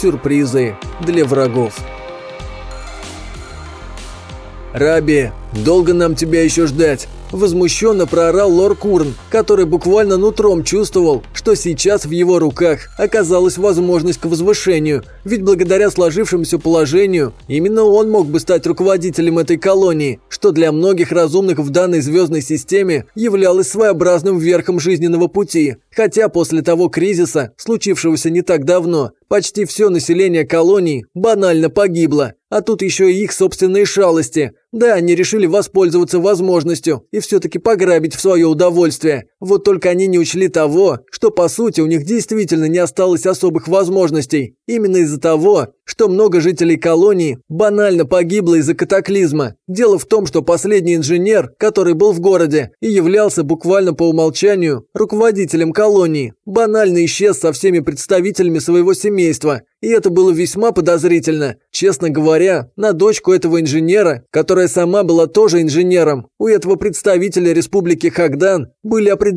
Сюрпризы для врагов. «Раби, долго нам тебя еще ждать?» Возмущенно проорал Лор Курн, который буквально нутром чувствовал, что сейчас в его руках оказалась возможность к возвышению, ведь благодаря сложившемуся положению именно он мог бы стать руководителем этой колонии, что для многих разумных в данной звездной системе являлось своеобразным верхом жизненного пути. Хотя после того кризиса, случившегося не так давно, почти все население колонии банально погибло, а тут еще и их собственные шалости. Да, они решили воспользоваться возможностью и все-таки пограбить в свое удовольствие. Вот только они не учли того, что по сути у них действительно не осталось особых возможностей. Именно из-за того, что много жителей колонии банально погибло из-за катаклизма. Дело в том, что последний инженер, который был в городе и являлся буквально по умолчанию руководителем колонии, банально исчез со всеми представителями своего семейства. И это было весьма подозрительно. Честно говоря, на дочку этого инженера, которая сама была тоже инженером, у этого представителя Республики Хагдан были определенные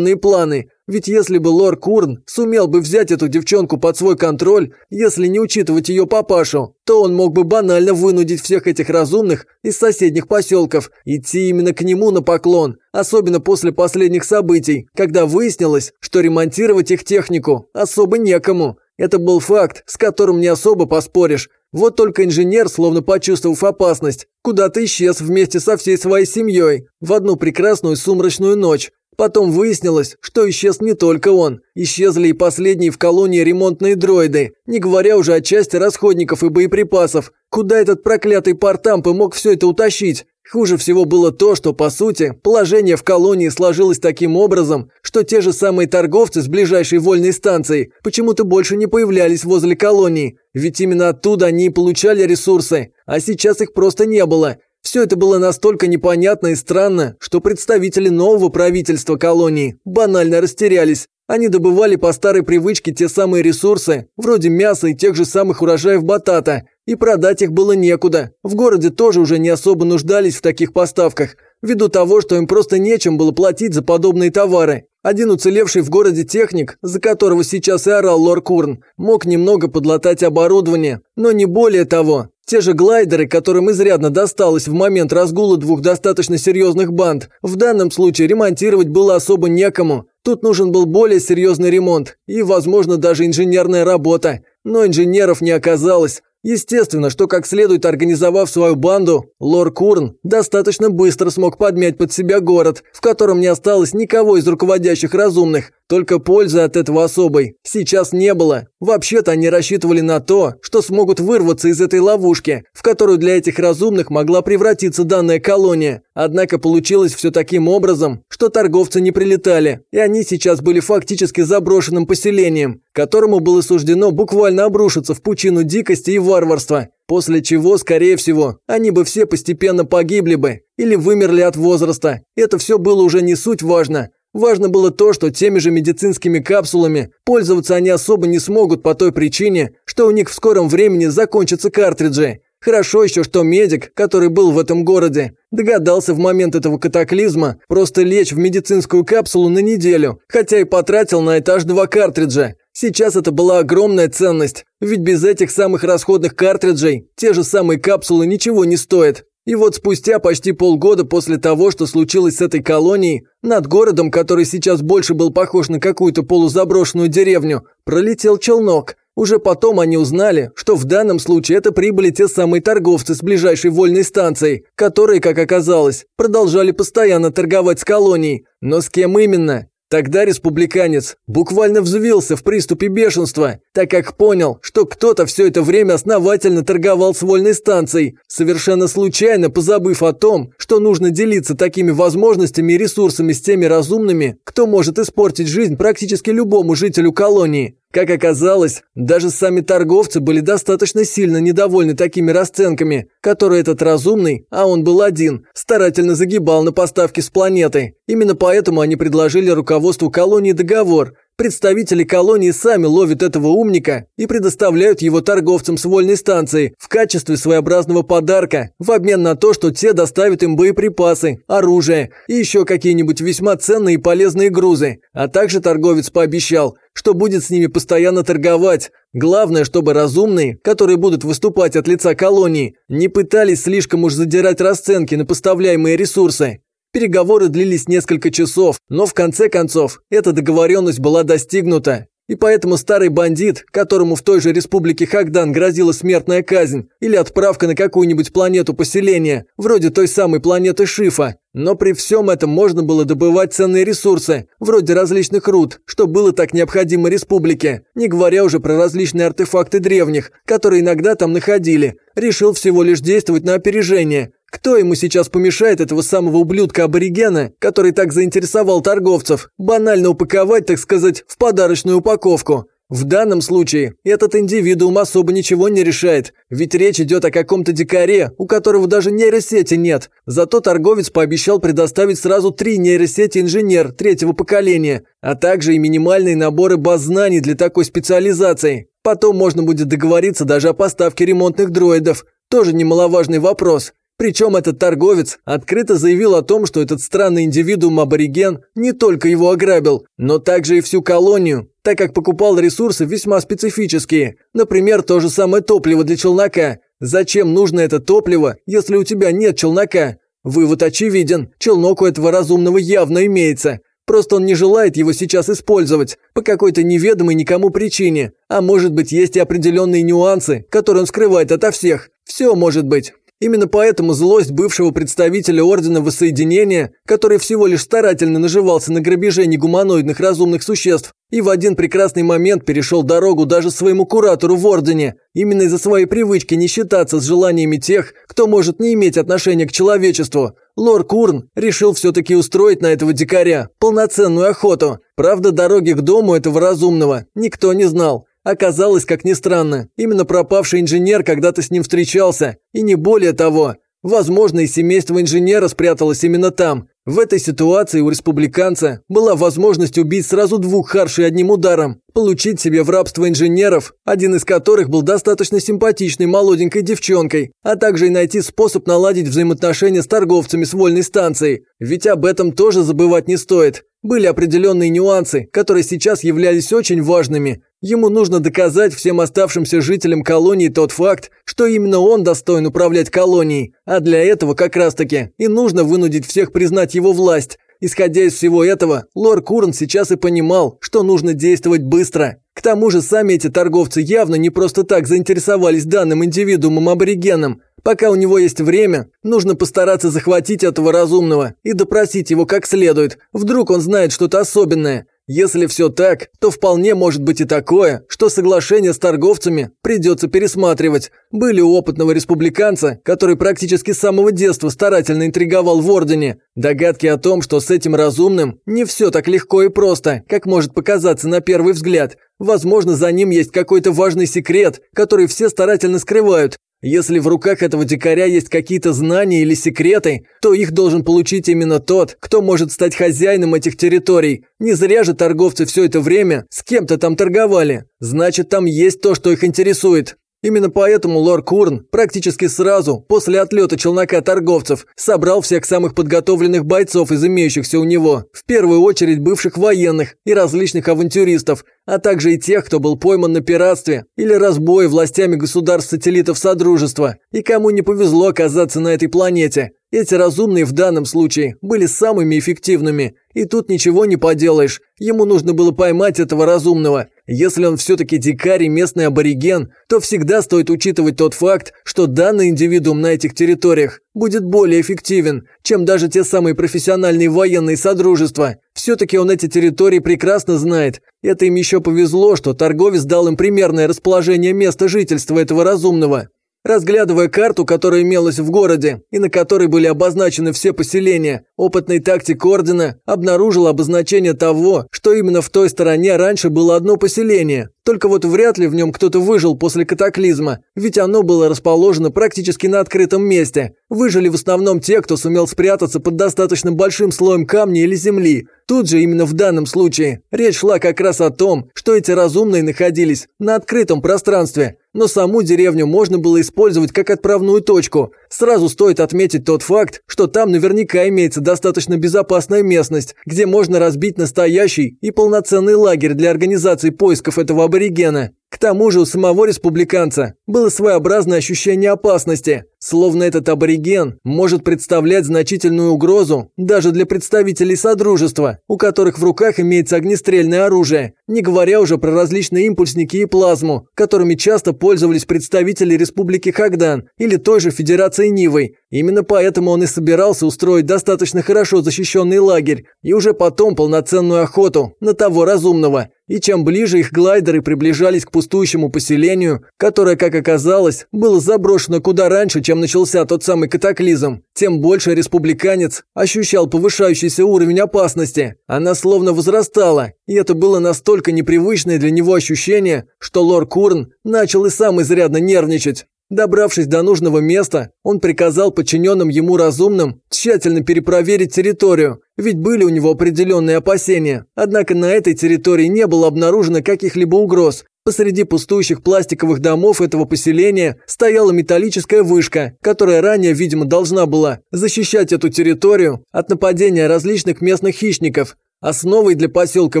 планы. Ведь если бы лор Курн сумел бы взять эту девчонку под свой контроль, если не учитывать ее папашу, то он мог бы банально вынудить всех этих разумных из соседних поселков идти именно к нему на поклон, особенно после последних событий, когда выяснилось, что ремонтировать их технику особо некому. Это был факт, с которым не особо поспоришь. Вот только инженер, словно почувствовав опасность, куда-то исчез вместе со всей своей семьей в одну прекрасную сумрачную ночь. Потом выяснилось, что исчез не только он. Исчезли и последние в колонии ремонтные дроиды, не говоря уже о части расходников и боеприпасов. Куда этот проклятый портамп мог все это утащить? Хуже всего было то, что, по сути, положение в колонии сложилось таким образом, что те же самые торговцы с ближайшей вольной станции почему-то больше не появлялись возле колонии, ведь именно оттуда они и получали ресурсы, а сейчас их просто не было. Все это было настолько непонятно и странно, что представители нового правительства колонии банально растерялись. Они добывали по старой привычке те самые ресурсы, вроде мяса и тех же самых урожаев батата, и продать их было некуда. В городе тоже уже не особо нуждались в таких поставках, ввиду того, что им просто нечем было платить за подобные товары. Один уцелевший в городе техник, за которого сейчас и орал Лор Курн, мог немного подлатать оборудование, но не более того. Те же глайдеры, которым изрядно досталось в момент разгула двух достаточно серьезных банд, в данном случае ремонтировать было особо некому. Тут нужен был более серьезный ремонт и, возможно, даже инженерная работа. Но инженеров не оказалось. Естественно, что как следует организовав свою банду, Лор Курн достаточно быстро смог подмять под себя город, в котором не осталось никого из руководящих разумных, только пользы от этого особой сейчас не было. Вообще-то они рассчитывали на то, что смогут вырваться из этой ловушки, в которую для этих разумных могла превратиться данная колония. Однако получилось все таким образом, что торговцы не прилетали, и они сейчас были фактически заброшенным поселением, которому было суждено буквально обрушиться в пучину дикости и варварства. После чего, скорее всего, они бы все постепенно погибли бы или вымерли от возраста. Это все было уже не суть важно. Важно было то, что теми же медицинскими капсулами пользоваться они особо не смогут по той причине, что у них в скором времени закончатся картриджи. Хорошо еще, что медик, который был в этом городе, догадался в момент этого катаклизма просто лечь в медицинскую капсулу на неделю, хотя и потратил на это аж два картриджа. Сейчас это была огромная ценность, ведь без этих самых расходных картриджей те же самые капсулы ничего не стоят. И вот спустя почти полгода после того, что случилось с этой колонией, над городом, который сейчас больше был похож на какую-то полузаброшенную деревню, пролетел челнок. Уже потом они узнали, что в данном случае это прибыли те самые торговцы с ближайшей вольной станцией, которые, как оказалось, продолжали постоянно торговать с колонией. Но с кем именно? Тогда республиканец буквально взвился в приступе бешенства, так как понял, что кто-то все это время основательно торговал с вольной станцией, совершенно случайно позабыв о том, что нужно делиться такими возможностями и ресурсами с теми разумными, кто может испортить жизнь практически любому жителю колонии. Как оказалось, даже сами торговцы были достаточно сильно недовольны такими расценками, которые этот разумный, а он был один, старательно загибал на поставки с планеты. Именно поэтому они предложили руководству колонии договор, Представители колонии сами ловят этого умника и предоставляют его торговцам с вольной станции в качестве своеобразного подарка в обмен на то, что те доставят им боеприпасы, оружие и еще какие-нибудь весьма ценные и полезные грузы. А также торговец пообещал, что будет с ними постоянно торговать. Главное, чтобы разумные, которые будут выступать от лица колонии, не пытались слишком уж задирать расценки на поставляемые ресурсы. Переговоры длились несколько часов, но в конце концов эта договоренность была достигнута. И поэтому старый бандит, которому в той же республике Хагдан грозила смертная казнь или отправка на какую-нибудь планету поселения, вроде той самой планеты Шифа, но при всем этом можно было добывать ценные ресурсы, вроде различных руд, что было так необходимо республике, не говоря уже про различные артефакты древних, которые иногда там находили, решил всего лишь действовать на опережение, кто ему сейчас помешает этого самого ублюдка-аборигена, который так заинтересовал торговцев, банально упаковать, так сказать, в подарочную упаковку? В данном случае этот индивидуум особо ничего не решает, ведь речь идет о каком-то дикаре, у которого даже нейросети нет. Зато торговец пообещал предоставить сразу три нейросети инженер третьего поколения, а также и минимальные наборы баз знаний для такой специализации. Потом можно будет договориться даже о поставке ремонтных дроидов. Тоже немаловажный вопрос. Причем этот торговец открыто заявил о том, что этот странный индивидуум-абориген не только его ограбил, но также и всю колонию, так как покупал ресурсы весьма специфические, например, то же самое топливо для челнока. Зачем нужно это топливо, если у тебя нет челнока? Вывод очевиден, челнок у этого разумного явно имеется. Просто он не желает его сейчас использовать, по какой-то неведомой никому причине. А может быть, есть и определенные нюансы, которые он скрывает ото всех. Все может быть. Именно поэтому злость бывшего представителя Ордена Воссоединения, который всего лишь старательно наживался на грабеже негуманоидных разумных существ и в один прекрасный момент перешел дорогу даже своему куратору в Ордене, именно из-за своей привычки не считаться с желаниями тех, кто может не иметь отношения к человечеству, Лор Курн решил все-таки устроить на этого дикаря полноценную охоту. Правда, дороги к дому этого разумного никто не знал. Оказалось, как ни странно, именно пропавший инженер когда-то с ним встречался, и не более того. Возможно, и семейство инженера спряталось именно там. В этой ситуации у республиканца была возможность убить сразу двух харшей одним ударом, получить себе в рабство инженеров, один из которых был достаточно симпатичной молоденькой девчонкой, а также и найти способ наладить взаимоотношения с торговцами с вольной станцией. Ведь об этом тоже забывать не стоит. Были определенные нюансы, которые сейчас являлись очень важными, Ему нужно доказать всем оставшимся жителям колонии тот факт, что именно он достоин управлять колонией, а для этого как раз-таки и нужно вынудить всех признать его власть. Исходя из всего этого, лорд Курн сейчас и понимал, что нужно действовать быстро. К тому же сами эти торговцы явно не просто так заинтересовались данным индивидуумом-аборигеном. Пока у него есть время, нужно постараться захватить этого разумного и допросить его как следует. Вдруг он знает что-то особенное. Если все так, то вполне может быть и такое, что соглашение с торговцами придется пересматривать. Были у опытного республиканца, который практически с самого детства старательно интриговал в Ордене, догадки о том, что с этим разумным не все так легко и просто, как может показаться на первый взгляд. Возможно, за ним есть какой-то важный секрет, который все старательно скрывают, если в руках этого дикаря есть какие-то знания или секреты, то их должен получить именно тот, кто может стать хозяином этих территорий. Не зря же торговцы все это время с кем-то там торговали. Значит, там есть то, что их интересует. Именно поэтому лорд Курн практически сразу, после отлета челнока торговцев, собрал всех самых подготовленных бойцов из имеющихся у него, в первую очередь бывших военных и различных авантюристов, а также и тех, кто был пойман на пиратстве или разбое властями государств-сателлитов Содружества, и кому не повезло оказаться на этой планете. Эти разумные в данном случае были самыми эффективными, и тут ничего не поделаешь. Ему нужно было поймать этого разумного. Если он все-таки дикарь и местный абориген, то всегда стоит учитывать тот факт, что данный индивидуум на этих территориях будет более эффективен, чем даже те самые профессиональные военные содружества. Все-таки он эти территории прекрасно знает. Это им еще повезло, что торговец дал им примерное расположение места жительства этого разумного. Разглядывая карту, которая имелась в городе и на которой были обозначены все поселения, опытный тактик Ордена обнаружил обозначение того, что именно в той стороне раньше было одно поселение. Только вот вряд ли в нем кто-то выжил после катаклизма, ведь оно было расположено практически на открытом месте. Выжили в основном те, кто сумел спрятаться под достаточно большим слоем камня или земли. Тут же именно в данном случае речь шла как раз о том, что эти разумные находились на открытом пространстве, но саму деревню можно было использовать как отправную точку. Сразу стоит отметить тот факт, что там наверняка имеется достаточно безопасная местность, где можно разбить настоящий и полноценный лагерь для организации поисков этого аборигена. К тому же у самого республиканца было своеобразное ощущение опасности, словно этот абориген может представлять значительную угрозу даже для представителей Содружества, у которых в руках имеется огнестрельное оружие, не говоря уже про различные импульсники и плазму, которыми часто пользовались представители Республики Хагдан или той же Федерации Нивой. Именно поэтому он и собирался устроить достаточно хорошо защищенный лагерь и уже потом полноценную охоту на того разумного. И чем ближе их глайдеры приближались к пустующему поселению, которое, как оказалось, было заброшено куда раньше, чем начался тот самый катаклизм, тем больше республиканец ощущал повышающийся уровень опасности. Она словно возрастала, и это было настолько непривычное для него ощущение, что лор Курн начал и сам изрядно нервничать. Добравшись до нужного места, он приказал подчиненным ему разумным тщательно перепроверить территорию, ведь были у него определенные опасения. Однако на этой территории не было обнаружено каких-либо угроз. Посреди пустующих пластиковых домов этого поселения стояла металлическая вышка, которая ранее, видимо, должна была защищать эту территорию от нападения различных местных хищников. Основой для поселка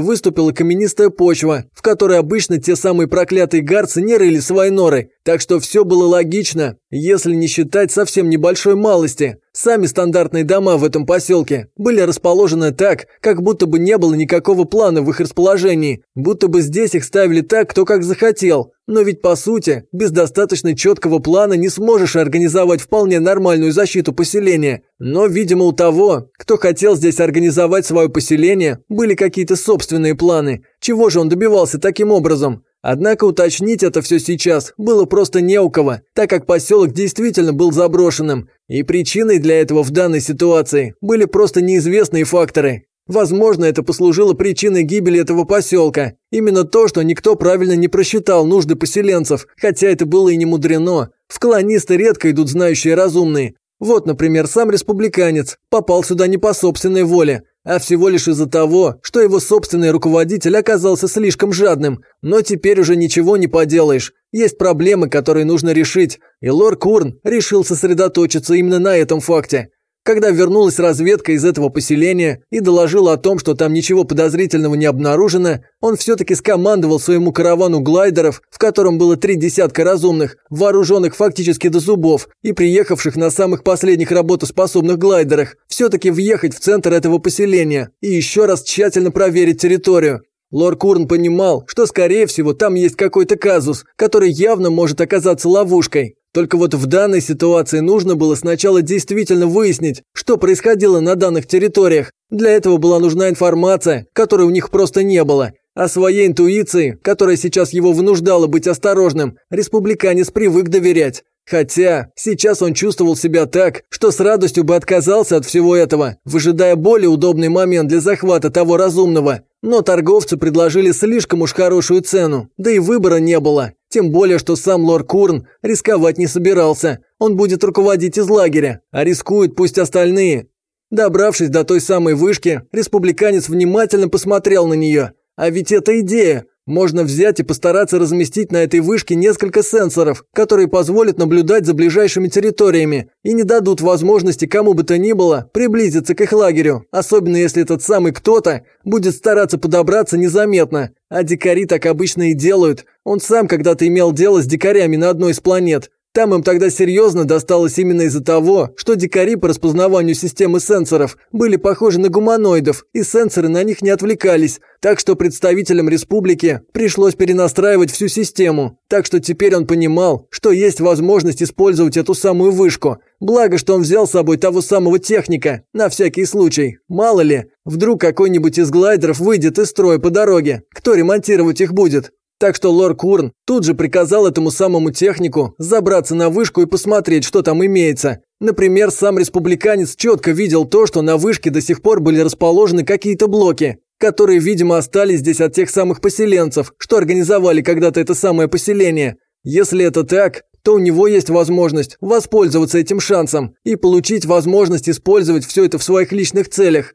выступила каменистая почва, в которой обычно те самые проклятые гарцы не рыли свои норы, так что все было логично, если не считать совсем небольшой малости. Сами стандартные дома в этом поселке были расположены так, как будто бы не было никакого плана в их расположении, будто бы здесь их ставили так, кто как захотел. Но ведь по сути, без достаточно четкого плана не сможешь организовать вполне нормальную защиту поселения. Но, видимо, у того, кто хотел здесь организовать свое поселение, были какие-то собственные планы. Чего же он добивался таким образом? Однако уточнить это все сейчас было просто не у кого, так как поселок действительно был заброшенным, и причиной для этого в данной ситуации были просто неизвестные факторы. Возможно, это послужило причиной гибели этого поселка. Именно то, что никто правильно не просчитал нужды поселенцев, хотя это было и не мудрено. В колонисты редко идут знающие разумные. Вот, например, сам республиканец попал сюда не по собственной воле, а всего лишь из-за того, что его собственный руководитель оказался слишком жадным. Но теперь уже ничего не поделаешь. Есть проблемы, которые нужно решить, и лор Курн решил сосредоточиться именно на этом факте. Когда вернулась разведка из этого поселения и доложила о том, что там ничего подозрительного не обнаружено, он все-таки скомандовал своему каравану глайдеров, в котором было три десятка разумных, вооруженных фактически до зубов и приехавших на самых последних работоспособных глайдерах, все-таки въехать в центр этого поселения и еще раз тщательно проверить территорию. Лор Курн понимал, что, скорее всего, там есть какой-то казус, который явно может оказаться ловушкой. Только вот в данной ситуации нужно было сначала действительно выяснить, что происходило на данных территориях. Для этого была нужна информация, которой у них просто не было. А своей интуиции, которая сейчас его вынуждала быть осторожным, республиканец привык доверять. Хотя сейчас он чувствовал себя так, что с радостью бы отказался от всего этого, выжидая более удобный момент для захвата того разумного. Но торговцы предложили слишком уж хорошую цену, да и выбора не было. Тем более, что сам лорд Курн рисковать не собирался. Он будет руководить из лагеря, а рискуют пусть остальные. Добравшись до той самой вышки, республиканец внимательно посмотрел на нее. А ведь это идея. Можно взять и постараться разместить на этой вышке несколько сенсоров, которые позволят наблюдать за ближайшими территориями и не дадут возможности кому бы то ни было приблизиться к их лагерю, особенно если этот самый кто-то будет стараться подобраться незаметно. А дикари так обычно и делают. Он сам когда-то имел дело с дикарями на одной из планет. Там им тогда серьезно досталось именно из-за того, что дикари по распознаванию системы сенсоров были похожи на гуманоидов, и сенсоры на них не отвлекались, так что представителям республики пришлось перенастраивать всю систему. Так что теперь он понимал, что есть возможность использовать эту самую вышку. Благо, что он взял с собой того самого техника, на всякий случай. Мало ли, вдруг какой-нибудь из глайдеров выйдет из строя по дороге. Кто ремонтировать их будет? Так что лор Курн тут же приказал этому самому технику забраться на вышку и посмотреть, что там имеется. Например, сам республиканец четко видел то, что на вышке до сих пор были расположены какие-то блоки, которые, видимо, остались здесь от тех самых поселенцев, что организовали когда-то это самое поселение. Если это так, то у него есть возможность воспользоваться этим шансом и получить возможность использовать все это в своих личных целях.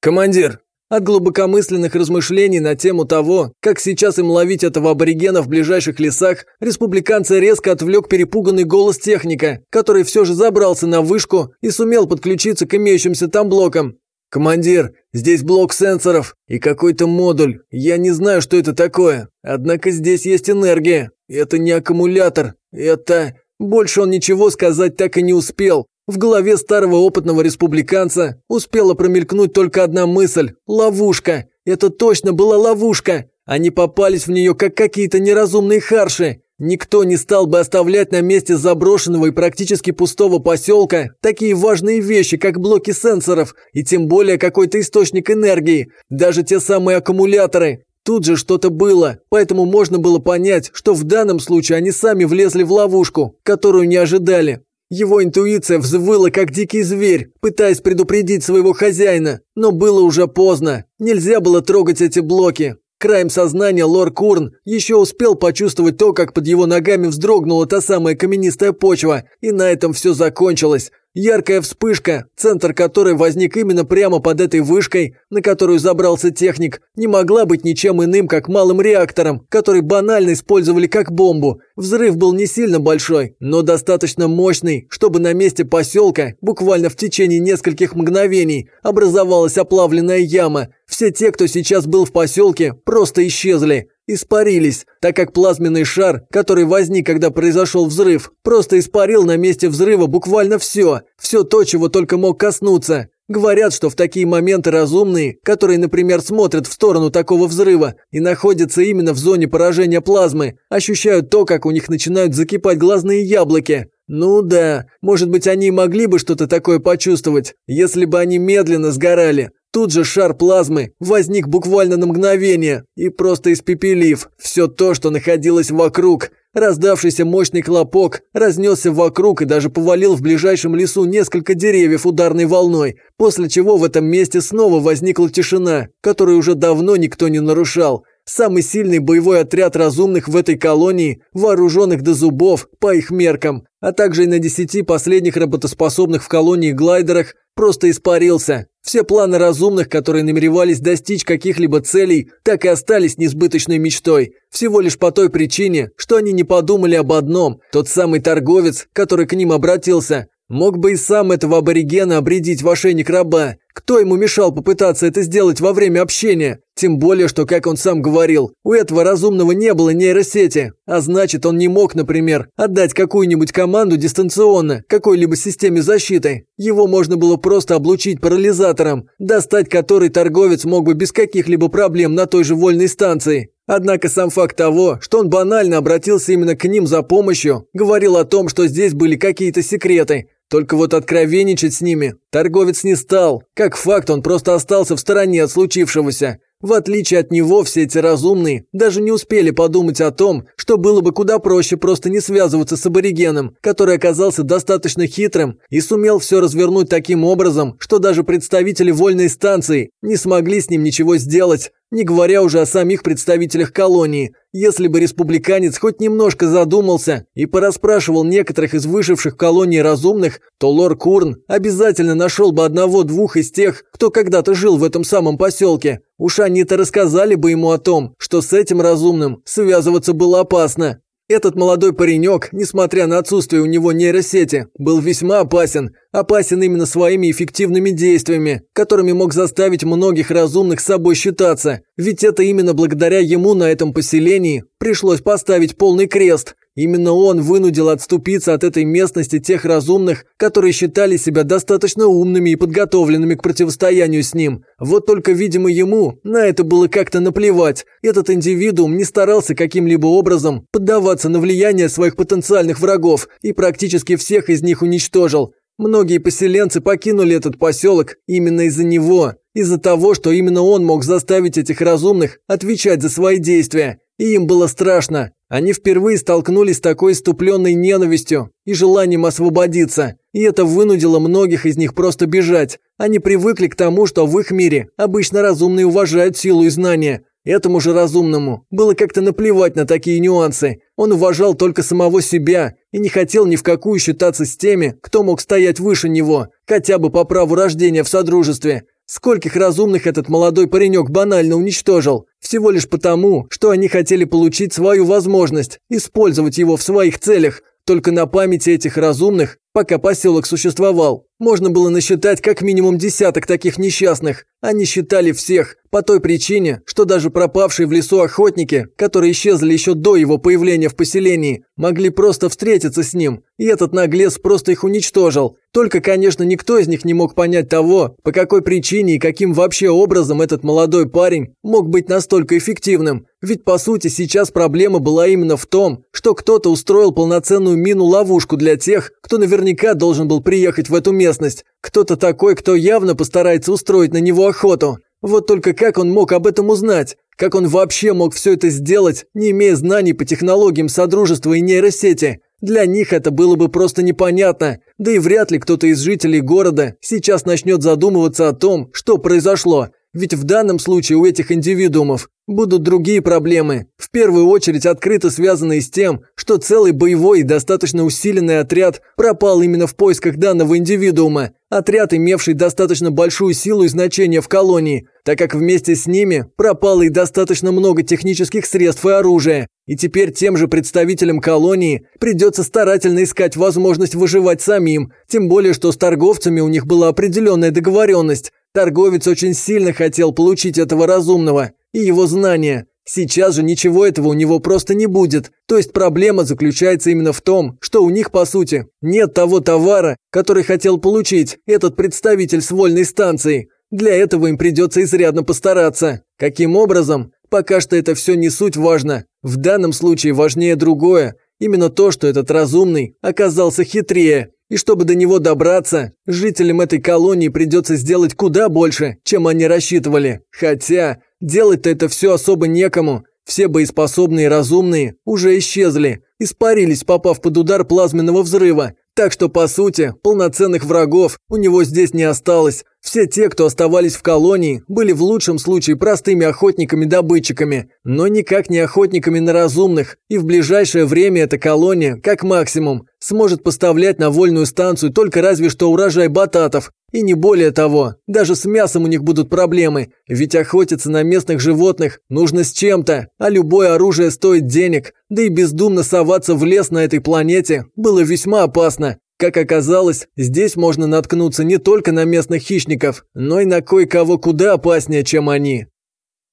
«Командир, От глубокомысленных размышлений на тему того, как сейчас им ловить этого аборигена в ближайших лесах, республиканца резко отвлек перепуганный голос техника, который все же забрался на вышку и сумел подключиться к имеющимся там блокам. «Командир, здесь блок сенсоров и какой-то модуль. Я не знаю, что это такое. Однако здесь есть энергия. Это не аккумулятор. Это...» Больше он ничего сказать так и не успел. В голове старого опытного республиканца успела промелькнуть только одна мысль – ловушка. Это точно была ловушка. Они попались в нее, как какие-то неразумные харши. Никто не стал бы оставлять на месте заброшенного и практически пустого поселка такие важные вещи, как блоки сенсоров, и тем более какой-то источник энергии, даже те самые аккумуляторы. Тут же что-то было, поэтому можно было понять, что в данном случае они сами влезли в ловушку, которую не ожидали. Его интуиция взвыла, как дикий зверь, пытаясь предупредить своего хозяина, но было уже поздно. Нельзя было трогать эти блоки. Краем сознания Лор Курн еще успел почувствовать то, как под его ногами вздрогнула та самая каменистая почва, и на этом все закончилось. Яркая вспышка, центр которой возник именно прямо под этой вышкой, на которую забрался техник, не могла быть ничем иным, как малым реактором, который банально использовали как бомбу. Взрыв был не сильно большой, но достаточно мощный, чтобы на месте поселка, буквально в течение нескольких мгновений, образовалась оплавленная яма. Все те, кто сейчас был в поселке, просто исчезли испарились, так как плазменный шар, который возник, когда произошел взрыв, просто испарил на месте взрыва буквально все, все то, чего только мог коснуться. Говорят, что в такие моменты разумные, которые, например, смотрят в сторону такого взрыва и находятся именно в зоне поражения плазмы, ощущают то, как у них начинают закипать глазные яблоки. Ну да, может быть они могли бы что-то такое почувствовать, если бы они медленно сгорали. Тут же шар плазмы возник буквально на мгновение и просто испепелив все то, что находилось вокруг. Раздавшийся мощный хлопок разнесся вокруг и даже повалил в ближайшем лесу несколько деревьев ударной волной, после чего в этом месте снова возникла тишина, которую уже давно никто не нарушал. Самый сильный боевой отряд разумных в этой колонии, вооруженных до зубов, по их меркам, а также и на десяти последних работоспособных в колонии глайдерах, просто испарился. Все планы разумных, которые намеревались достичь каких-либо целей, так и остались несбыточной мечтой. Всего лишь по той причине, что они не подумали об одном. Тот самый торговец, который к ним обратился, Мог бы и сам этого аборигена обредить в ошейник раба. Кто ему мешал попытаться это сделать во время общения? Тем более, что, как он сам говорил, у этого разумного не было нейросети. А значит, он не мог, например, отдать какую-нибудь команду дистанционно, какой-либо системе защиты. Его можно было просто облучить парализатором, достать который торговец мог бы без каких-либо проблем на той же вольной станции. Однако сам факт того, что он банально обратился именно к ним за помощью, говорил о том, что здесь были какие-то секреты. Только вот откровенничать с ними торговец не стал. Как факт, он просто остался в стороне от случившегося. В отличие от него, все эти разумные даже не успели подумать о том, что было бы куда проще просто не связываться с аборигеном, который оказался достаточно хитрым и сумел все развернуть таким образом, что даже представители вольной станции не смогли с ним ничего сделать. Не говоря уже о самих представителях колонии. Если бы республиканец хоть немножко задумался и порасспрашивал некоторых из выживших в колонии разумных, то лор Курн обязательно нашел бы одного-двух из тех, кто когда-то жил в этом самом поселке. Уж они-то рассказали бы ему о том, что с этим разумным связываться было опасно. Этот молодой паренек, несмотря на отсутствие у него нейросети, был весьма опасен. Опасен именно своими эффективными действиями, которыми мог заставить многих разумных с собой считаться. Ведь это именно благодаря ему на этом поселении пришлось поставить полный крест. Именно он вынудил отступиться от этой местности тех разумных, которые считали себя достаточно умными и подготовленными к противостоянию с ним. Вот только, видимо, ему на это было как-то наплевать. Этот индивидуум не старался каким-либо образом поддаваться на влияние своих потенциальных врагов и практически всех из них уничтожил. Многие поселенцы покинули этот поселок именно из-за него, из-за того, что именно он мог заставить этих разумных отвечать за свои действия. И им было страшно. Они впервые столкнулись с такой иступленной ненавистью и желанием освободиться, и это вынудило многих из них просто бежать. Они привыкли к тому, что в их мире обычно разумные уважают силу и знания. Этому же разумному было как-то наплевать на такие нюансы. Он уважал только самого себя и не хотел ни в какую считаться с теми, кто мог стоять выше него, хотя бы по праву рождения в Содружестве. Скольких разумных этот молодой паренек банально уничтожил? Всего лишь потому, что они хотели получить свою возможность, использовать его в своих целях. Только на памяти этих разумных, пока поселок существовал, можно было насчитать как минимум десяток таких несчастных. Они считали всех, по той причине, что даже пропавшие в лесу охотники, которые исчезли еще до его появления в поселении, могли просто встретиться с ним, и этот наглец просто их уничтожил. Только, конечно, никто из них не мог понять того, по какой причине и каким вообще образом этот молодой парень мог быть настолько эффективным. Ведь, по сути, сейчас проблема была именно в том, что кто-то устроил полноценную мину-ловушку для тех, кто наверняка должен был приехать в эту местность. Кто-то такой, кто явно постарается устроить на него охоту. Вот только как он мог об этом узнать? Как он вообще мог все это сделать, не имея знаний по технологиям Содружества и нейросети? Для них это было бы просто непонятно, да и вряд ли кто-то из жителей города сейчас начнет задумываться о том, что произошло. Ведь в данном случае у этих индивидуумов будут другие проблемы, в первую очередь открыто связанные с тем, что целый боевой и достаточно усиленный отряд пропал именно в поисках данного индивидуума. Отряд, имевший достаточно большую силу и значение в колонии, так как вместе с ними пропало и достаточно много технических средств и оружия. И теперь тем же представителям колонии придется старательно искать возможность выживать самим, тем более что с торговцами у них была определенная договоренность. Торговец очень сильно хотел получить этого разумного и его знания. Сейчас же ничего этого у него просто не будет. То есть проблема заключается именно в том, что у них, по сути, нет того товара, который хотел получить этот представитель с вольной станции. Для этого им придется изрядно постараться. Каким образом? Пока что это все не суть важно. В данном случае важнее другое. Именно то, что этот разумный оказался хитрее. И чтобы до него добраться, жителям этой колонии придется сделать куда больше, чем они рассчитывали. Хотя, делать-то это все особо некому. Все боеспособные и разумные уже исчезли, испарились, попав под удар плазменного взрыва. Так что, по сути, полноценных врагов у него здесь не осталось. Все те, кто оставались в колонии, были в лучшем случае простыми охотниками-добытчиками, но никак не охотниками на разумных, и в ближайшее время эта колония, как максимум, сможет поставлять на вольную станцию только разве что урожай бататов, и не более того, даже с мясом у них будут проблемы, ведь охотиться на местных животных нужно с чем-то, а любое оружие стоит денег, да и бездумно соваться в лес на этой планете было весьма опасно. Как оказалось, здесь можно наткнуться не только на местных хищников, но и на кое-кого куда опаснее, чем они.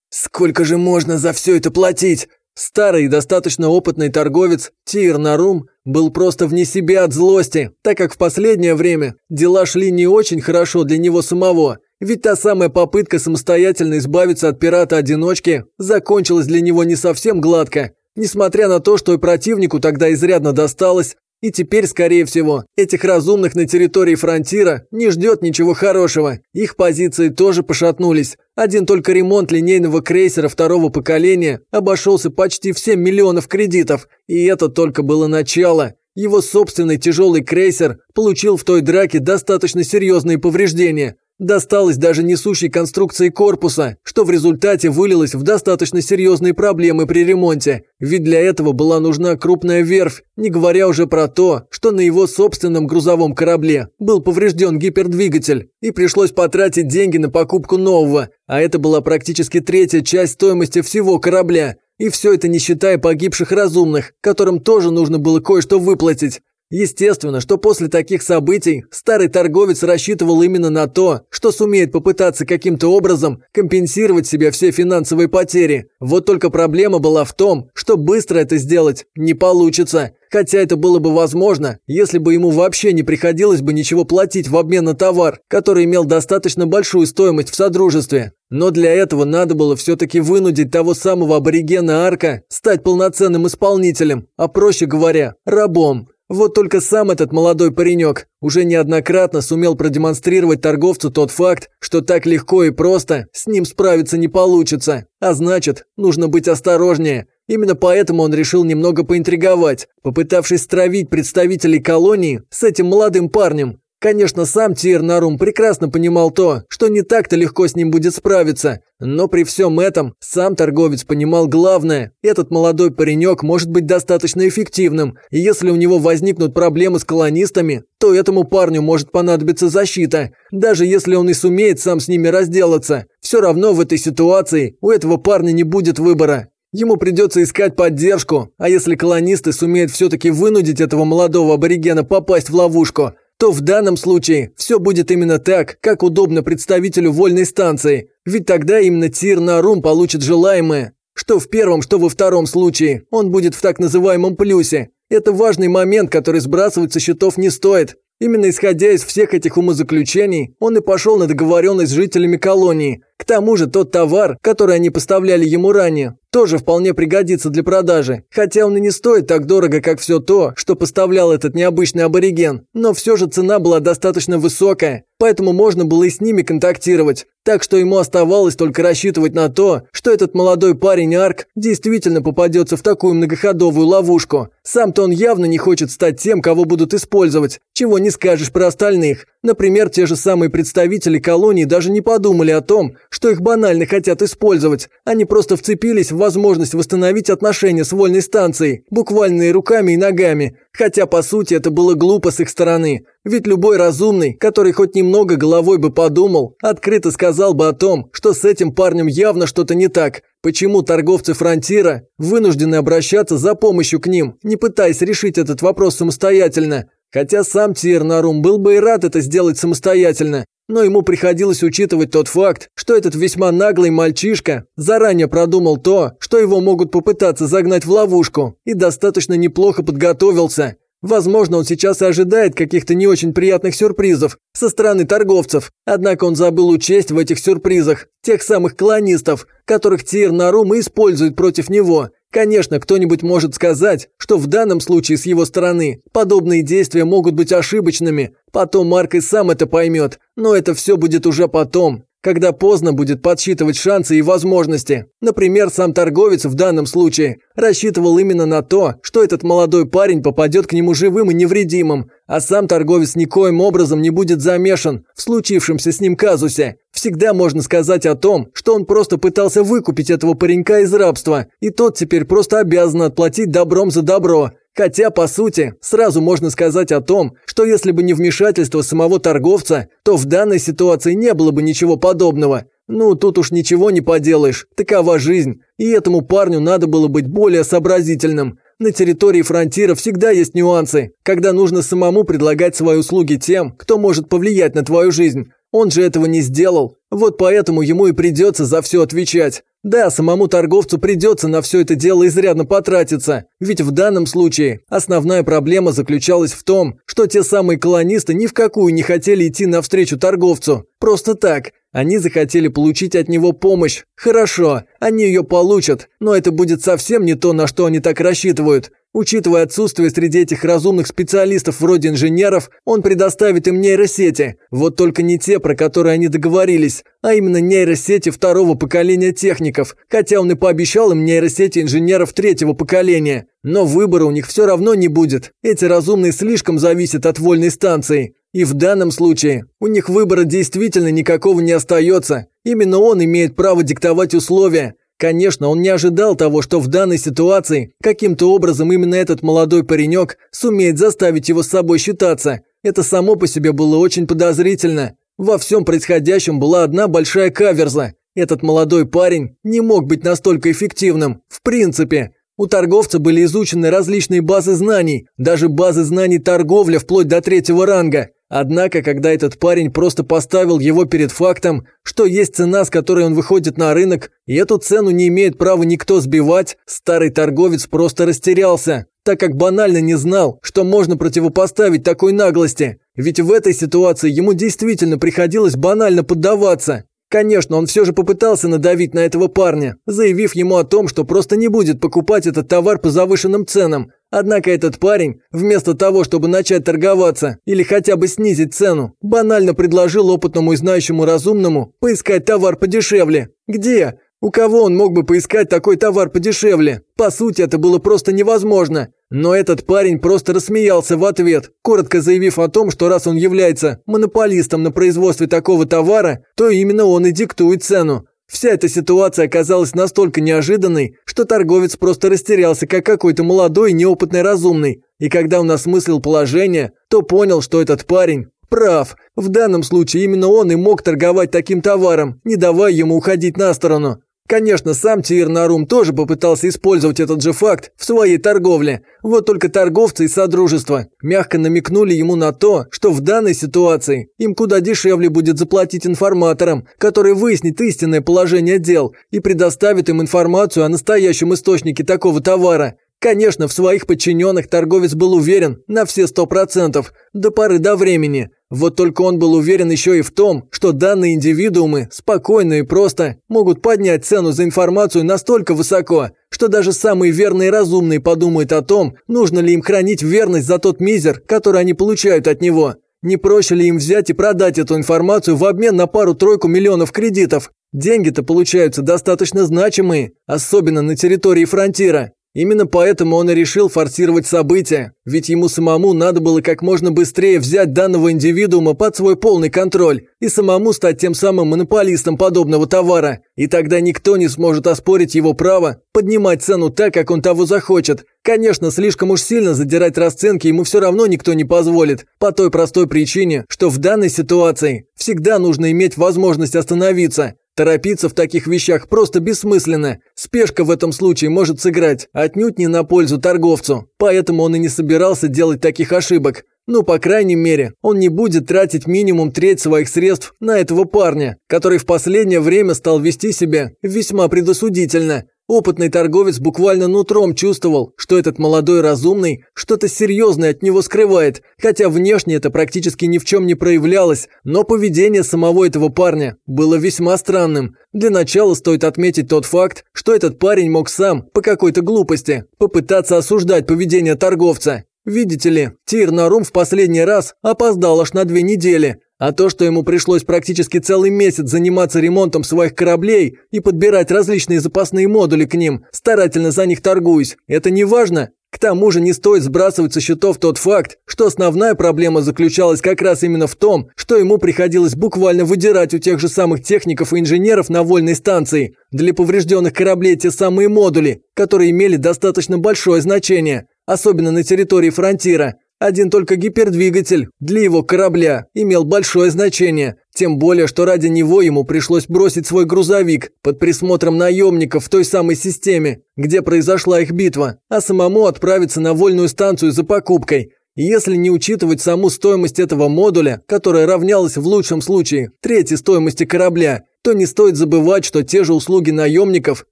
«Сколько же можно за все это платить?» Старый и достаточно опытный торговец Тир Нарум был просто вне себя от злости, так как в последнее время дела шли не очень хорошо для него самого. Ведь та самая попытка самостоятельно избавиться от пирата-одиночки закончилась для него не совсем гладко. Несмотря на то, что и противнику тогда изрядно досталось, и теперь, скорее всего, этих разумных на территории фронтира не ждет ничего хорошего. Их позиции тоже пошатнулись. Один только ремонт линейного крейсера второго поколения обошелся почти в 7 миллионов кредитов. И это только было начало. Его собственный тяжелый крейсер получил в той драке достаточно серьезные повреждения. Досталось даже несущей конструкции корпуса, что в результате вылилось в достаточно серьезные проблемы при ремонте, ведь для этого была нужна крупная верфь, не говоря уже про то, что на его собственном грузовом корабле был поврежден гипердвигатель, и пришлось потратить деньги на покупку нового, а это была практически третья часть стоимости всего корабля, и все это не считая погибших разумных, которым тоже нужно было кое-что выплатить. Естественно, что после таких событий старый торговец рассчитывал именно на то, что сумеет попытаться каким-то образом компенсировать себе все финансовые потери. Вот только проблема была в том, что быстро это сделать не получится. Хотя это было бы возможно, если бы ему вообще не приходилось бы ничего платить в обмен на товар, который имел достаточно большую стоимость в Содружестве. Но для этого надо было все-таки вынудить того самого аборигена Арка стать полноценным исполнителем, а проще говоря, рабом. Вот только сам этот молодой паренек уже неоднократно сумел продемонстрировать торговцу тот факт, что так легко и просто с ним справиться не получится. А значит, нужно быть осторожнее. Именно поэтому он решил немного поинтриговать, попытавшись стравить представителей колонии с этим молодым парнем. Конечно, сам Тир Нарум прекрасно понимал то, что не так-то легко с ним будет справиться, но при всем этом сам торговец понимал главное – этот молодой паренек может быть достаточно эффективным, и если у него возникнут проблемы с колонистами, то этому парню может понадобиться защита, даже если он и сумеет сам с ними разделаться. Все равно в этой ситуации у этого парня не будет выбора. Ему придется искать поддержку, а если колонисты сумеют все-таки вынудить этого молодого аборигена попасть в ловушку, то в данном случае все будет именно так, как удобно представителю вольной станции, ведь тогда именно Тир Нарум получит желаемое. Что в первом, что во втором случае, он будет в так называемом плюсе. Это важный момент, который сбрасывать со счетов не стоит. Именно исходя из всех этих умозаключений, он и пошел на договоренность с жителями колонии. К тому же тот товар, который они поставляли ему ранее, тоже вполне пригодится для продажи, хотя он и не стоит так дорого, как все то, что поставлял этот необычный абориген, но все же цена была достаточно высокая, поэтому можно было и с ними контактировать, так что ему оставалось только рассчитывать на то, что этот молодой парень Арк действительно попадется в такую многоходовую ловушку. Сам-то он явно не хочет стать тем, кого будут использовать, чего не скажешь про остальных. Например, те же самые представители колонии даже не подумали о том, что их банально хотят использовать. Они просто вцепились в возможность восстановить отношения с вольной станцией, буквально и руками и ногами. Хотя, по сути, это было глупо с их стороны. Ведь любой разумный, который хоть немного головой бы подумал, открыто сказал бы о том, что с этим парнем явно что-то не так. Почему торговцы фронтира вынуждены обращаться за помощью к ним, не пытаясь решить этот вопрос самостоятельно? Хотя сам Тирнарум был бы и рад это сделать самостоятельно, но ему приходилось учитывать тот факт, что этот весьма наглый мальчишка заранее продумал то, что его могут попытаться загнать в ловушку, и достаточно неплохо подготовился. Возможно, он сейчас и ожидает каких-то не очень приятных сюрпризов со стороны торговцев, однако он забыл учесть в этих сюрпризах тех самых колонистов, которых Тир Нарум использует против него – Конечно, кто-нибудь может сказать, что в данном случае с его стороны подобные действия могут быть ошибочными. Потом Марк и сам это поймет, но это все будет уже потом когда поздно будет подсчитывать шансы и возможности. Например, сам торговец в данном случае рассчитывал именно на то, что этот молодой парень попадет к нему живым и невредимым, а сам торговец никоим образом не будет замешан в случившемся с ним казусе. Всегда можно сказать о том, что он просто пытался выкупить этого паренька из рабства, и тот теперь просто обязан отплатить добром за добро. Хотя, по сути, сразу можно сказать о том, что если бы не вмешательство самого торговца, то в данной ситуации не было бы ничего подобного. Ну, тут уж ничего не поделаешь, такова жизнь, и этому парню надо было быть более сообразительным. На территории фронтира всегда есть нюансы, когда нужно самому предлагать свои услуги тем, кто может повлиять на твою жизнь. Он же этого не сделал, вот поэтому ему и придется за все отвечать. Да, самому торговцу придется на все это дело изрядно потратиться, ведь в данном случае основная проблема заключалась в том, что те самые колонисты ни в какую не хотели идти навстречу торговцу. Просто так. Они захотели получить от него помощь. Хорошо, они ее получат, но это будет совсем не то, на что они так рассчитывают. Учитывая отсутствие среди этих разумных специалистов вроде инженеров, он предоставит им нейросети. Вот только не те, про которые они договорились, а именно нейросети второго поколения техников, хотя он и пообещал им нейросети инженеров третьего поколения. Но выбора у них все равно не будет. Эти разумные слишком зависят от вольной станции. И в данном случае у них выбора действительно никакого не остается. Именно он имеет право диктовать условия. Конечно, он не ожидал того, что в данной ситуации каким-то образом именно этот молодой паренек сумеет заставить его с собой считаться. Это само по себе было очень подозрительно. Во всем происходящем была одна большая каверза. Этот молодой парень не мог быть настолько эффективным, в принципе. У торговца были изучены различные базы знаний, даже базы знаний торговля вплоть до третьего ранга. Однако, когда этот парень просто поставил его перед фактом, что есть цена, с которой он выходит на рынок, и эту цену не имеет права никто сбивать, старый торговец просто растерялся, так как банально не знал, что можно противопоставить такой наглости. Ведь в этой ситуации ему действительно приходилось банально поддаваться. Конечно, он все же попытался надавить на этого парня, заявив ему о том, что просто не будет покупать этот товар по завышенным ценам, Однако этот парень, вместо того, чтобы начать торговаться или хотя бы снизить цену, банально предложил опытному и знающему разумному поискать товар подешевле. Где? У кого он мог бы поискать такой товар подешевле? По сути, это было просто невозможно. Но этот парень просто рассмеялся в ответ, коротко заявив о том, что раз он является монополистом на производстве такого товара, то именно он и диктует цену. Вся эта ситуация оказалась настолько неожиданной, что торговец просто растерялся, как какой-то молодой неопытный разумный. И когда он осмыслил положение, то понял, что этот парень прав. В данном случае именно он и мог торговать таким товаром, не давая ему уходить на сторону. Конечно, сам Тир Нарум тоже попытался использовать этот же факт в своей торговле. Вот только торговцы и содружества мягко намекнули ему на то, что в данной ситуации им куда дешевле будет заплатить информаторам, который выяснит истинное положение дел и предоставит им информацию о настоящем источнике такого товара. Конечно, в своих подчиненных торговец был уверен на все сто процентов, до поры до времени. Вот только он был уверен еще и в том, что данные индивидуумы спокойно и просто могут поднять цену за информацию настолько высоко, что даже самые верные и разумные подумают о том, нужно ли им хранить верность за тот мизер, который они получают от него. Не проще ли им взять и продать эту информацию в обмен на пару-тройку миллионов кредитов? Деньги-то получаются достаточно значимые, особенно на территории фронтира. Именно поэтому он и решил форсировать события, ведь ему самому надо было как можно быстрее взять данного индивидуума под свой полный контроль и самому стать тем самым монополистом подобного товара. И тогда никто не сможет оспорить его право поднимать цену так, как он того захочет. Конечно, слишком уж сильно задирать расценки ему все равно никто не позволит, по той простой причине, что в данной ситуации всегда нужно иметь возможность остановиться, Торопиться в таких вещах просто бессмысленно. Спешка в этом случае может сыграть отнюдь не на пользу торговцу. Поэтому он и не собирался делать таких ошибок. Ну, по крайней мере, он не будет тратить минимум треть своих средств на этого парня, который в последнее время стал вести себя весьма предосудительно. Опытный торговец буквально нутром чувствовал, что этот молодой разумный что-то серьезное от него скрывает, хотя внешне это практически ни в чем не проявлялось, но поведение самого этого парня было весьма странным. Для начала стоит отметить тот факт, что этот парень мог сам, по какой-то глупости, попытаться осуждать поведение торговца. Видите ли, Тир Нарум в последний раз опоздал аж на две недели, а то, что ему пришлось практически целый месяц заниматься ремонтом своих кораблей и подбирать различные запасные модули к ним, старательно за них торгуясь, это не важно. К тому же не стоит сбрасывать со счетов тот факт, что основная проблема заключалась как раз именно в том, что ему приходилось буквально выдирать у тех же самых техников и инженеров на вольной станции для поврежденных кораблей те самые модули, которые имели достаточно большое значение, особенно на территории фронтира, один только гипердвигатель для его корабля имел большое значение, тем более, что ради него ему пришлось бросить свой грузовик под присмотром наемников в той самой системе, где произошла их битва, а самому отправиться на вольную станцию за покупкой. Если не учитывать саму стоимость этого модуля, которая равнялась в лучшем случае трети стоимости корабля, то не стоит забывать, что те же услуги наемников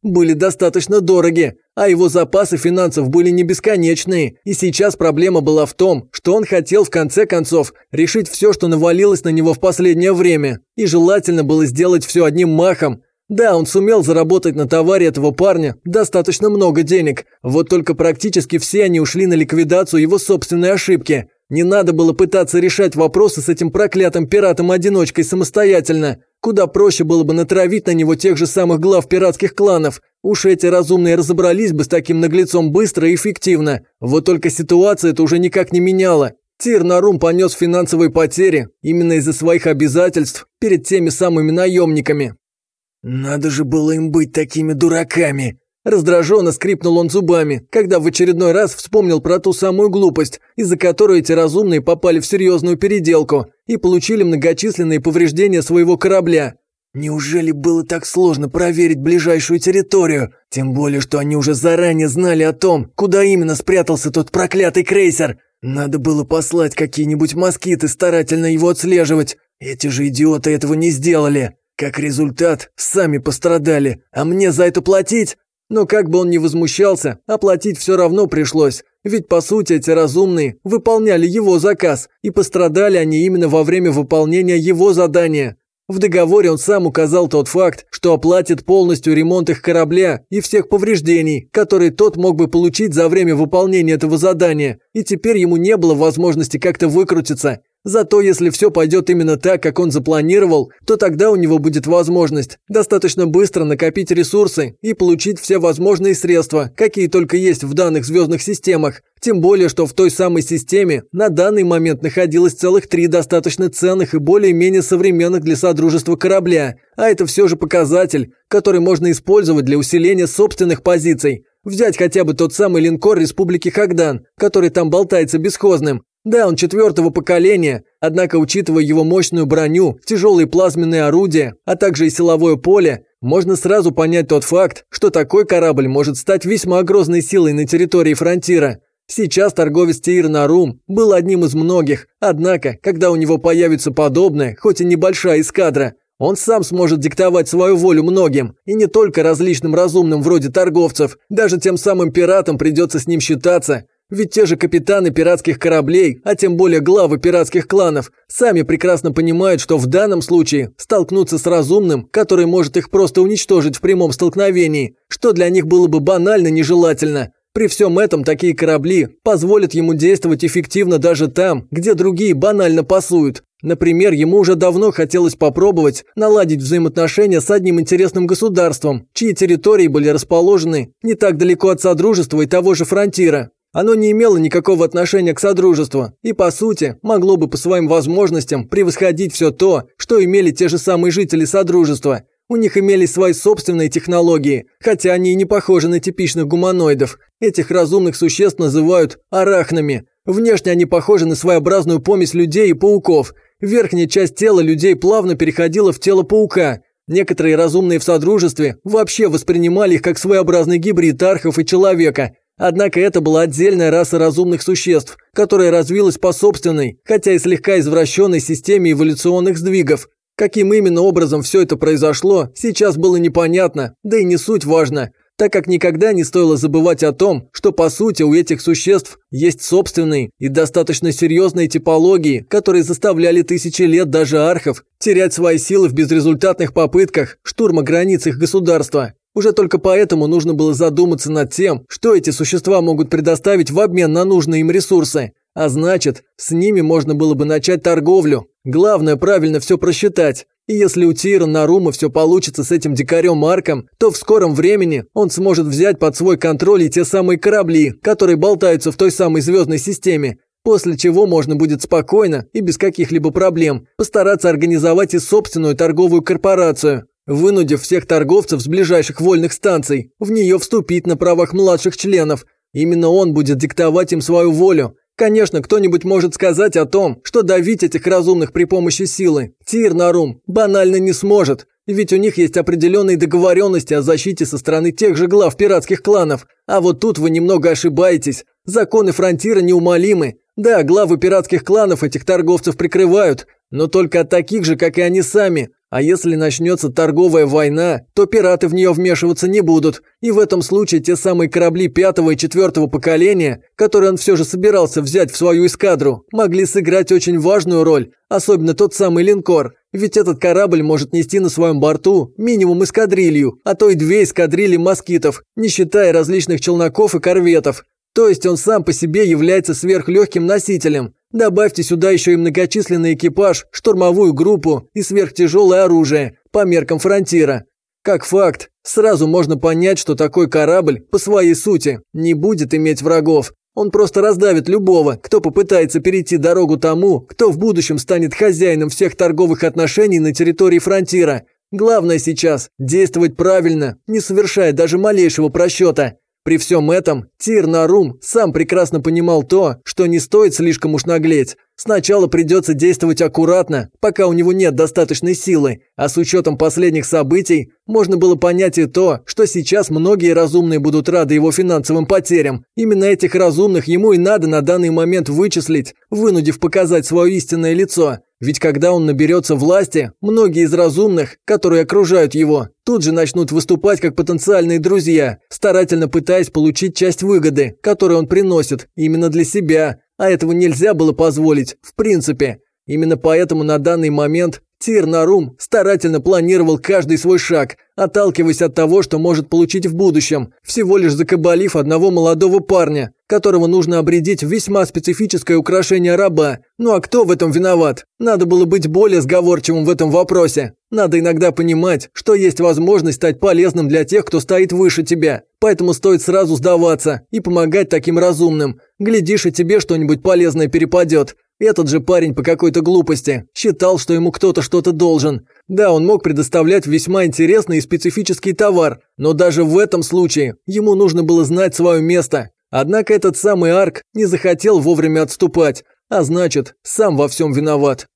были достаточно дороги, а его запасы финансов были не бесконечные, и сейчас проблема была в том, что он хотел в конце концов решить все, что навалилось на него в последнее время, и желательно было сделать все одним махом. Да, он сумел заработать на товаре этого парня достаточно много денег, вот только практически все они ушли на ликвидацию его собственной ошибки – не надо было пытаться решать вопросы с этим проклятым пиратом-одиночкой самостоятельно. Куда проще было бы натравить на него тех же самых глав пиратских кланов. Уж эти разумные разобрались бы с таким наглецом быстро и эффективно. Вот только ситуация это уже никак не меняла. Тир Нарум понес финансовые потери именно из-за своих обязательств перед теми самыми наемниками. «Надо же было им быть такими дураками!» Раздраженно скрипнул он зубами, когда в очередной раз вспомнил про ту самую глупость, из-за которой эти разумные попали в серьезную переделку и получили многочисленные повреждения своего корабля. Неужели было так сложно проверить ближайшую территорию? Тем более, что они уже заранее знали о том, куда именно спрятался тот проклятый крейсер. Надо было послать какие-нибудь москиты старательно его отслеживать. Эти же идиоты этого не сделали. Как результат, сами пострадали. А мне за это платить? Но как бы он ни возмущался, оплатить все равно пришлось, ведь по сути эти разумные выполняли его заказ, и пострадали они именно во время выполнения его задания. В договоре он сам указал тот факт, что оплатит полностью ремонт их корабля и всех повреждений, которые тот мог бы получить за время выполнения этого задания, и теперь ему не было возможности как-то выкрутиться. Зато если все пойдет именно так, как он запланировал, то тогда у него будет возможность достаточно быстро накопить ресурсы и получить все возможные средства, какие только есть в данных звездных системах. Тем более, что в той самой системе на данный момент находилось целых три достаточно ценных и более-менее современных для Содружества корабля, а это все же показатель, который можно использовать для усиления собственных позиций. Взять хотя бы тот самый линкор Республики Хагдан, который там болтается бесхозным. Да, он четвертого поколения, однако, учитывая его мощную броню, тяжелые плазменные орудия, а также и силовое поле, можно сразу понять тот факт, что такой корабль может стать весьма грозной силой на территории фронтира. Сейчас торговец Тир Нарум был одним из многих, однако, когда у него появится подобная, хоть и небольшая эскадра, он сам сможет диктовать свою волю многим, и не только различным разумным вроде торговцев, даже тем самым пиратам придется с ним считаться, ведь те же капитаны пиратских кораблей, а тем более главы пиратских кланов, сами прекрасно понимают, что в данном случае столкнуться с разумным, который может их просто уничтожить в прямом столкновении, что для них было бы банально нежелательно. При всем этом такие корабли позволят ему действовать эффективно даже там, где другие банально пасуют. Например, ему уже давно хотелось попробовать наладить взаимоотношения с одним интересным государством, чьи территории были расположены не так далеко от Содружества и того же Фронтира. Оно не имело никакого отношения к Содружеству и, по сути, могло бы по своим возможностям превосходить все то, что имели те же самые жители Содружества. У них имелись свои собственные технологии, хотя они и не похожи на типичных гуманоидов. Этих разумных существ называют арахнами. Внешне они похожи на своеобразную помесь людей и пауков. Верхняя часть тела людей плавно переходила в тело паука. Некоторые разумные в Содружестве вообще воспринимали их как своеобразный гибрид архов и человека – Однако это была отдельная раса разумных существ, которая развилась по собственной, хотя и слегка извращенной системе эволюционных сдвигов. Каким именно образом все это произошло, сейчас было непонятно, да и не суть важно, так как никогда не стоило забывать о том, что по сути у этих существ есть собственные и достаточно серьезные типологии, которые заставляли тысячи лет даже архов терять свои силы в безрезультатных попытках штурма границ их государства. Уже только поэтому нужно было задуматься над тем, что эти существа могут предоставить в обмен на нужные им ресурсы. А значит, с ними можно было бы начать торговлю. Главное правильно все просчитать. И если у Тира Нарума все получится с этим дикарем Марком, то в скором времени он сможет взять под свой контроль и те самые корабли, которые болтаются в той самой звездной системе. После чего можно будет спокойно и без каких-либо проблем постараться организовать и собственную торговую корпорацию вынудив всех торговцев с ближайших вольных станций в нее вступить на правах младших членов. Именно он будет диктовать им свою волю. Конечно, кто-нибудь может сказать о том, что давить этих разумных при помощи силы Тир Нарум банально не сможет, ведь у них есть определенные договоренности о защите со стороны тех же глав пиратских кланов. А вот тут вы немного ошибаетесь. Законы фронтира неумолимы. Да, главы пиратских кланов этих торговцев прикрывают, но только от таких же, как и они сами. А если начнется торговая война, то пираты в нее вмешиваться не будут, и в этом случае те самые корабли пятого и четвертого поколения, которые он все же собирался взять в свою эскадру, могли сыграть очень важную роль, особенно тот самый линкор, ведь этот корабль может нести на своем борту минимум эскадрилью, а то и две эскадрильи москитов, не считая различных челноков и корветов. То есть он сам по себе является сверхлегким носителем. Добавьте сюда еще и многочисленный экипаж, штурмовую группу и сверхтяжелое оружие по меркам фронтира. Как факт, сразу можно понять, что такой корабль, по своей сути, не будет иметь врагов. Он просто раздавит любого, кто попытается перейти дорогу тому, кто в будущем станет хозяином всех торговых отношений на территории фронтира. Главное сейчас – действовать правильно, не совершая даже малейшего просчета. При всем этом Тир Нарум сам прекрасно понимал то, что не стоит слишком уж наглеть. Сначала придется действовать аккуратно, пока у него нет достаточной силы, а с учетом последних событий можно было понять и то, что сейчас многие разумные будут рады его финансовым потерям. Именно этих разумных ему и надо на данный момент вычислить, вынудив показать свое истинное лицо. Ведь когда он наберется власти, многие из разумных, которые окружают его, тут же начнут выступать как потенциальные друзья, старательно пытаясь получить часть выгоды, которую он приносит именно для себя. А этого нельзя было позволить, в принципе. Именно поэтому на данный момент Тир Нарум старательно планировал каждый свой шаг, отталкиваясь от того, что может получить в будущем, всего лишь закабалив одного молодого парня, которого нужно обредить в весьма специфическое украшение раба. Ну а кто в этом виноват? Надо было быть более сговорчивым в этом вопросе. Надо иногда понимать, что есть возможность стать полезным для тех, кто стоит выше тебя. Поэтому стоит сразу сдаваться и помогать таким разумным. Глядишь, и тебе что-нибудь полезное перепадет. Этот же парень по какой-то глупости считал, что ему кто-то что-то должен. Да, он мог предоставлять весьма интересный и специфический товар, но даже в этом случае ему нужно было знать свое место. Однако этот самый Арк не захотел вовремя отступать, а значит, сам во всем виноват.